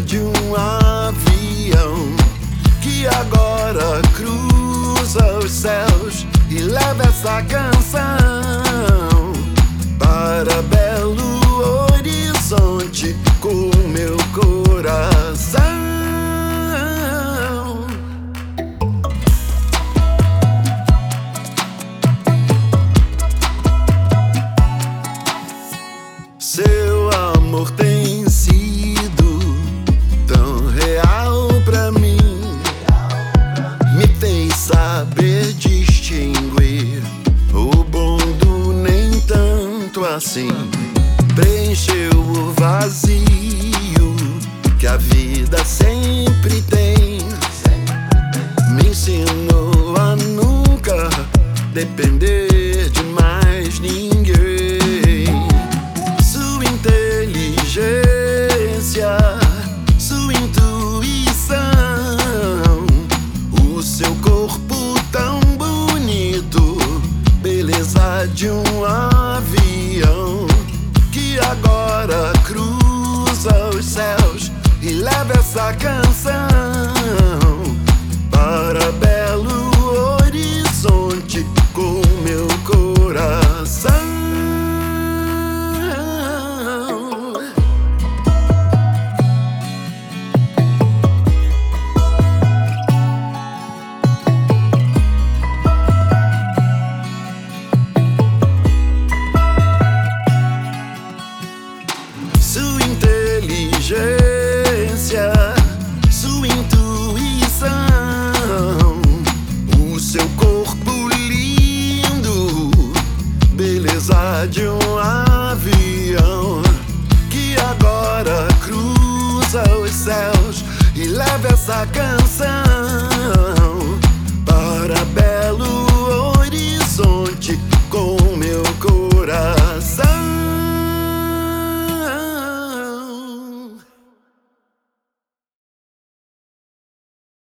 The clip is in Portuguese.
de um avião que agora cruza os céus e leva essa canção. Para saber distinguir o bom do nem tanto assim. Preencheu o vazio que a vida sempre tem. Essa canção para belo horizonte com meu coração. Sua inteligência, beleza de um avião que agora cruza os céus e leva essa canção para